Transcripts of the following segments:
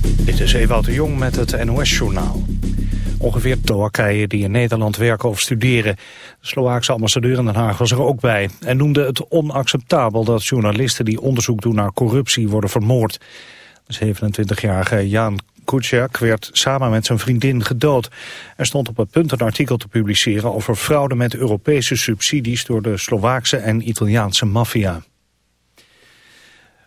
Dit is Ewout de Jong met het NOS-journaal. Ongeveer Slowakije die in Nederland werken of studeren. De Slovaakse ambassadeur in Den Haag was er ook bij. En noemde het onacceptabel dat journalisten die onderzoek doen naar corruptie worden vermoord. De 27-jarige Jan Kuciak werd samen met zijn vriendin gedood. Er stond op het punt een artikel te publiceren over fraude met Europese subsidies door de Slovaakse en Italiaanse maffia.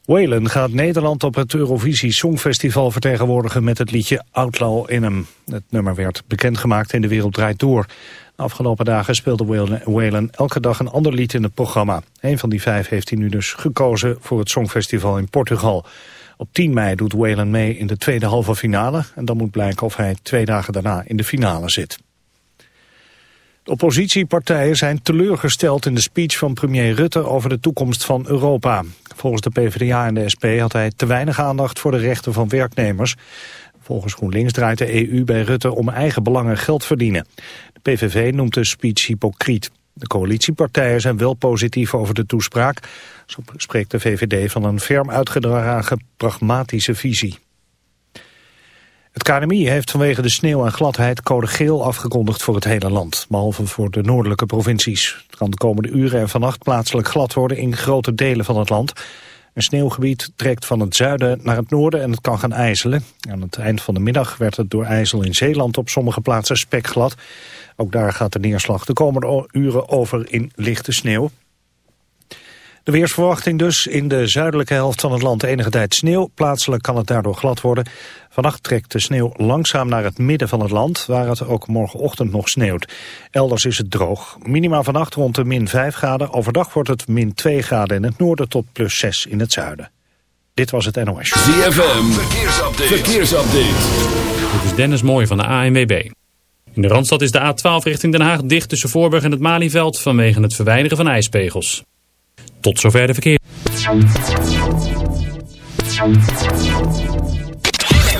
Whalen gaat Nederland op het Eurovisie Songfestival vertegenwoordigen met het liedje Outlaw in hem. Het nummer werd bekendgemaakt in De Wereld Draait Door. De afgelopen dagen speelde Whalen elke dag een ander lied in het programma. Een van die vijf heeft hij nu dus gekozen voor het Songfestival in Portugal. Op 10 mei doet Whalen mee in de tweede halve finale. En dan moet blijken of hij twee dagen daarna in de finale zit. De oppositiepartijen zijn teleurgesteld in de speech van premier Rutte over de toekomst van Europa. Volgens de PvdA en de SP had hij te weinig aandacht voor de rechten van werknemers. Volgens GroenLinks draait de EU bij Rutte om eigen belangen geld verdienen. De PVV noemt de speech hypocriet. De coalitiepartijen zijn wel positief over de toespraak. Zo spreekt de VVD van een ferm uitgedragen pragmatische visie. Het KNMI heeft vanwege de sneeuw en gladheid code geel afgekondigd voor het hele land. Behalve voor de noordelijke provincies. Het kan de komende uren en vannacht plaatselijk glad worden in grote delen van het land. Een sneeuwgebied trekt van het zuiden naar het noorden en het kan gaan ijzelen. Aan het eind van de middag werd het door ijzel in Zeeland op sommige plaatsen spekglad. Ook daar gaat de neerslag de komende uren over in lichte sneeuw. De weersverwachting dus in de zuidelijke helft van het land enige tijd sneeuw. Plaatselijk kan het daardoor glad worden. Vannacht trekt de sneeuw langzaam naar het midden van het land, waar het ook morgenochtend nog sneeuwt. Elders is het droog. Minima vannacht rond de min 5 graden. Overdag wordt het min 2 graden in het noorden tot plus 6 in het zuiden. Dit was het NOS. ZFM, verkeersupdate. verkeersupdate. Dit is Dennis Mooij van de ANWB. In de Randstad is de A12 richting Den Haag dicht tussen Voorburg en het Malieveld vanwege het verwijderen van ijspegels. Tot zover de verkeer.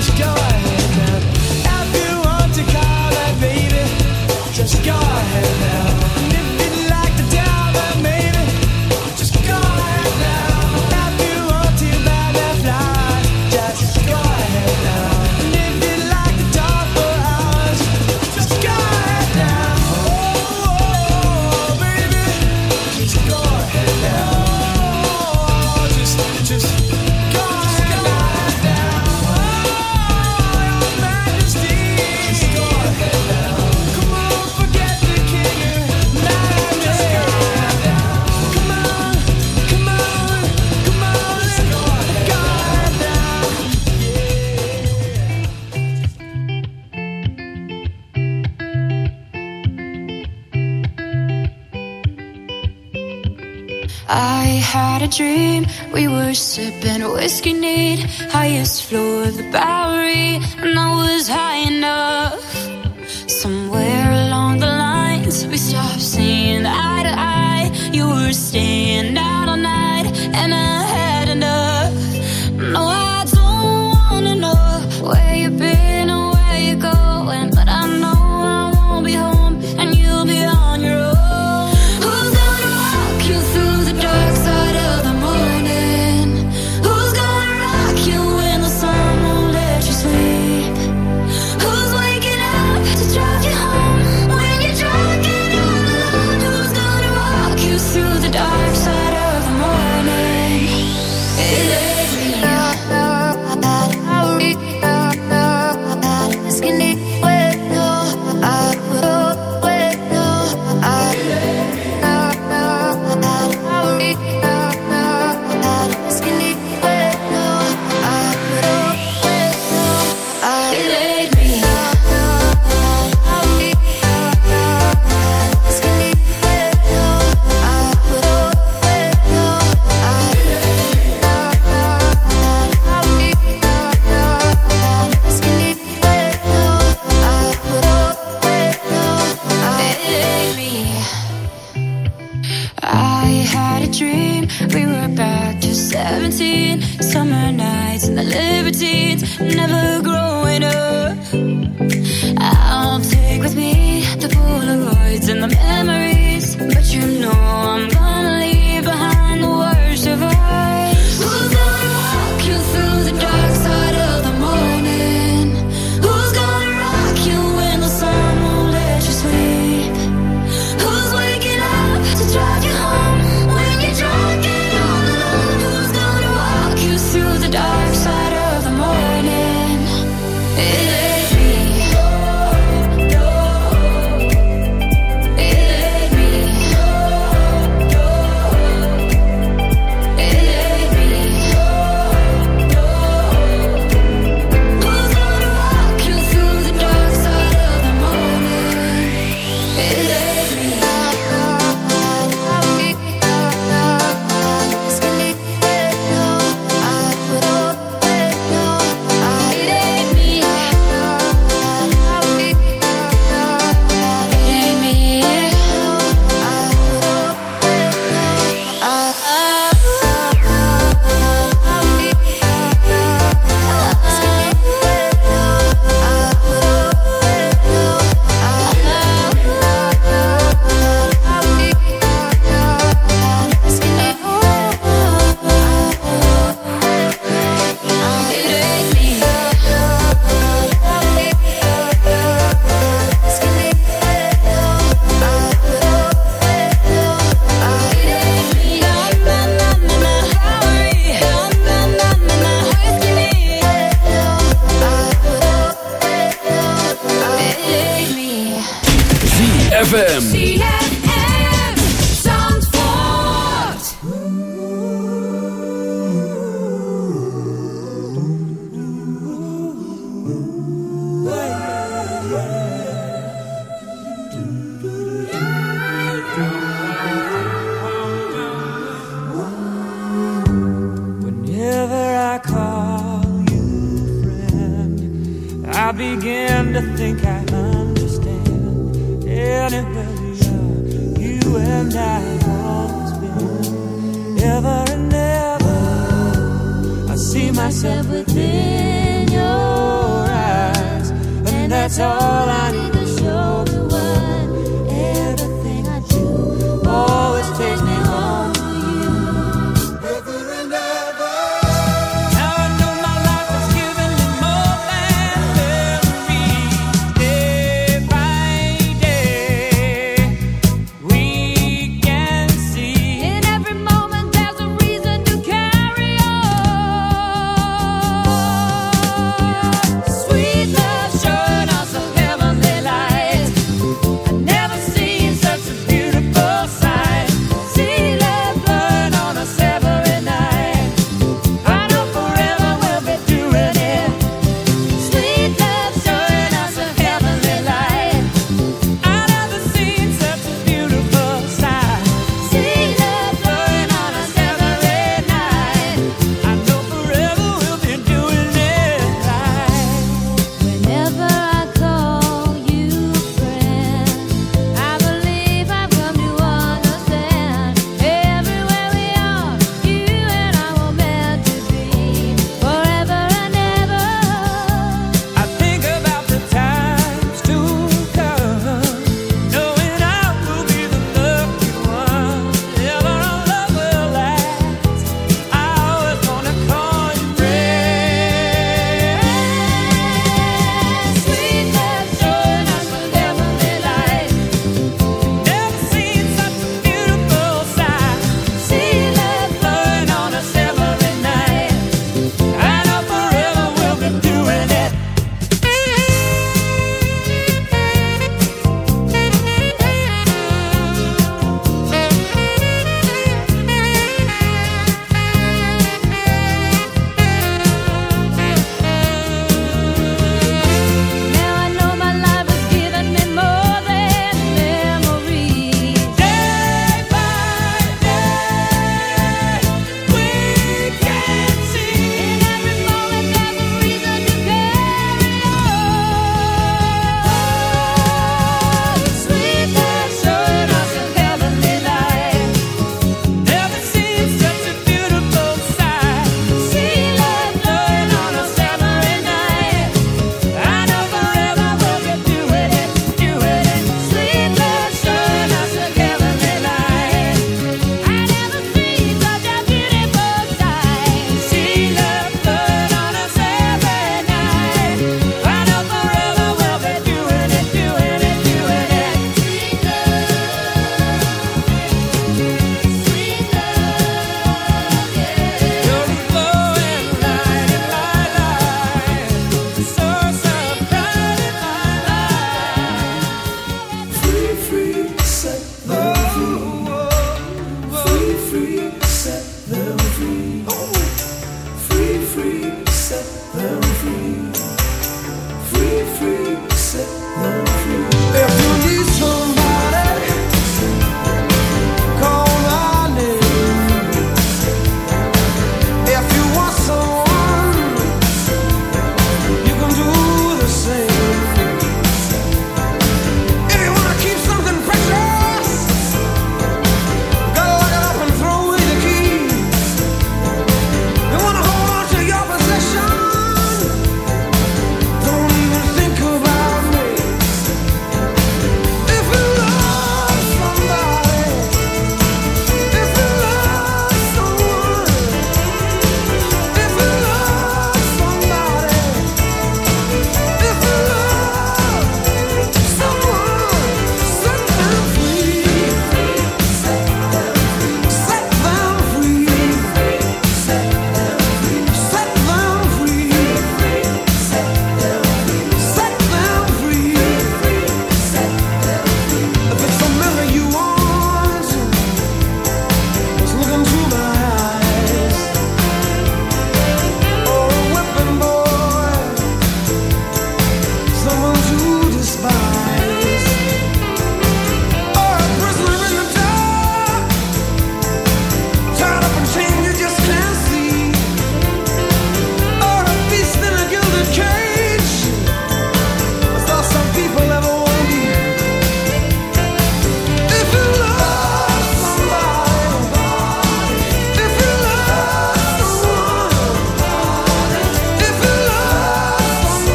Just go. the back.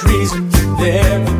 trees, there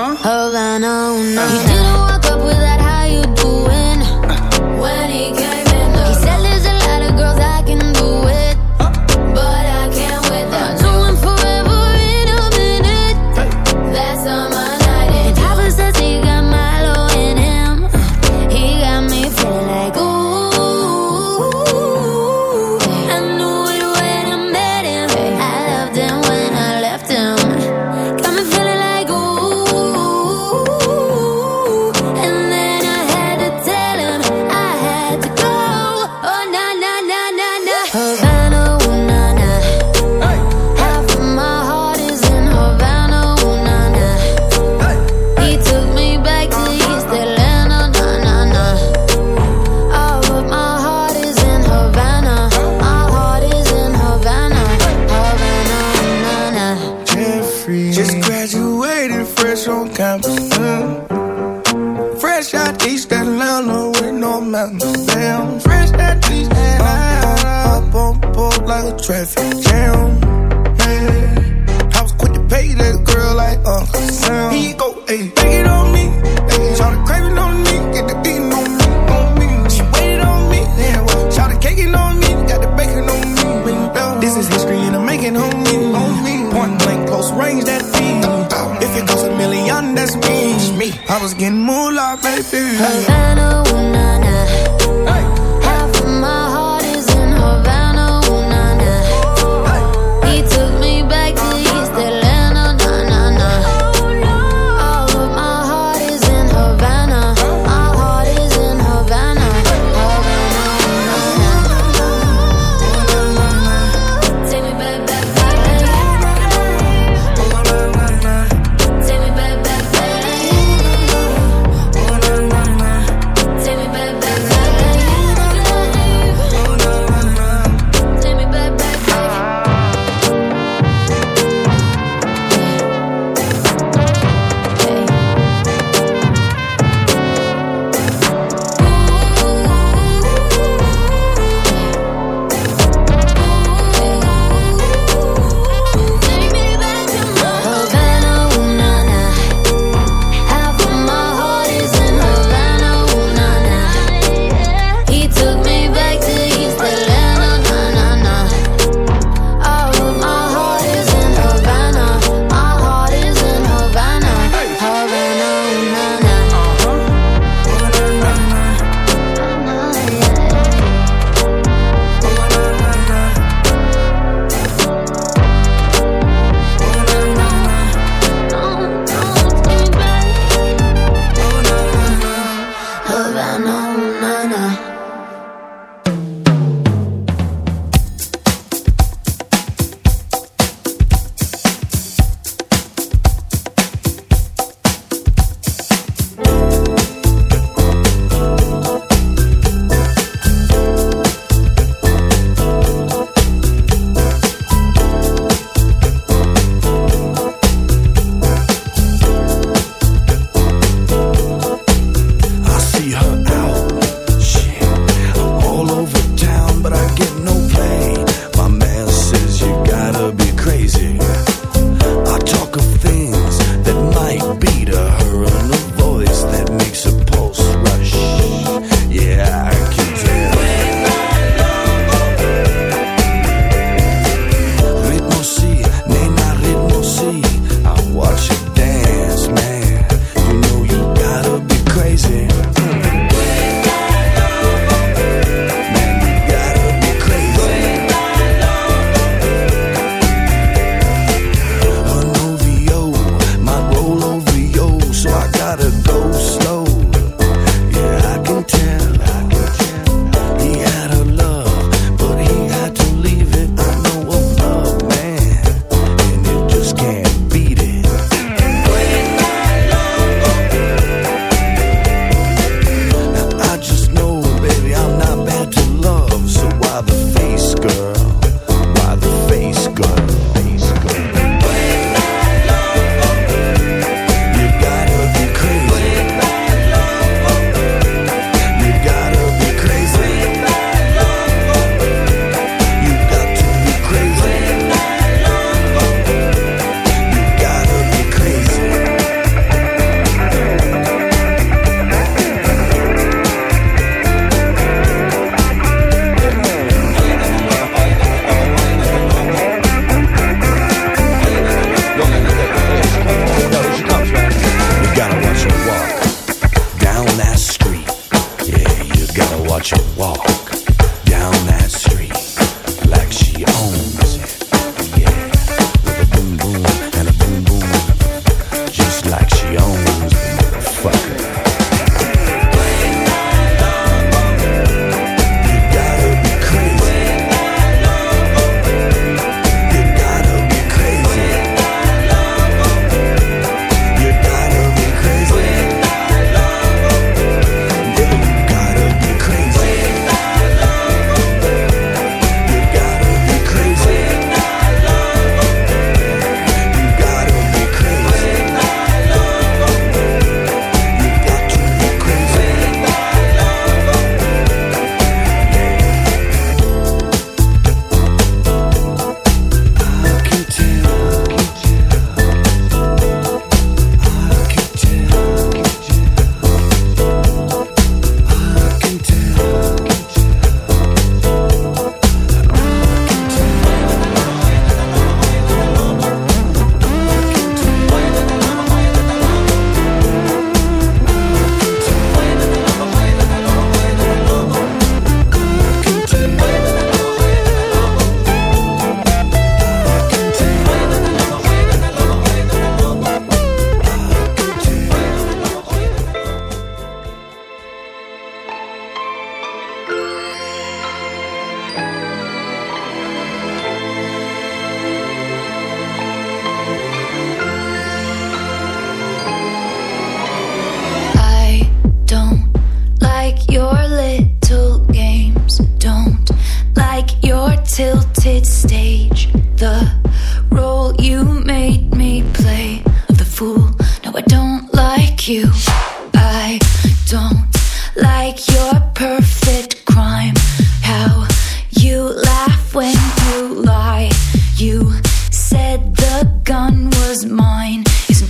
huh. Hold on, oh no. He did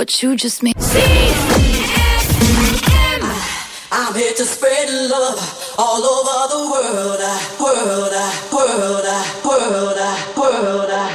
What you just made. I'm here to spread love all over the world, world, world, world, world, world,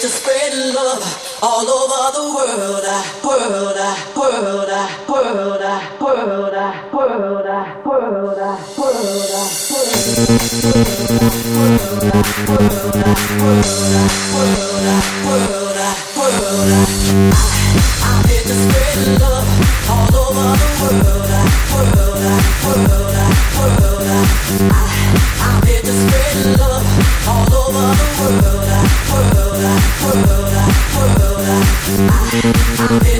to spread love all over the world. World, world, world, world, world, world, world. I, world. here world. spread world. all world. the world, world, world. I've